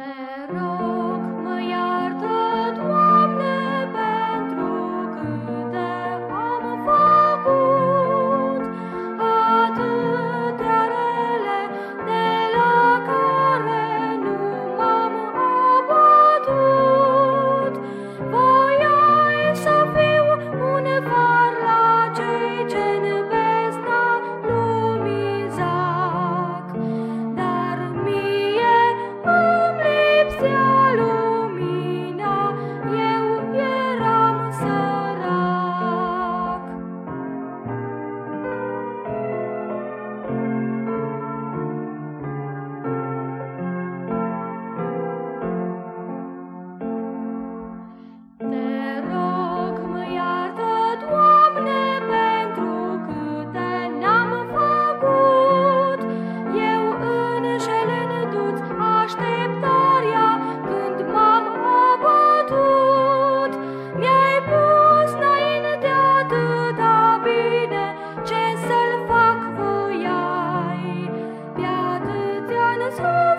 Nero. Jesus.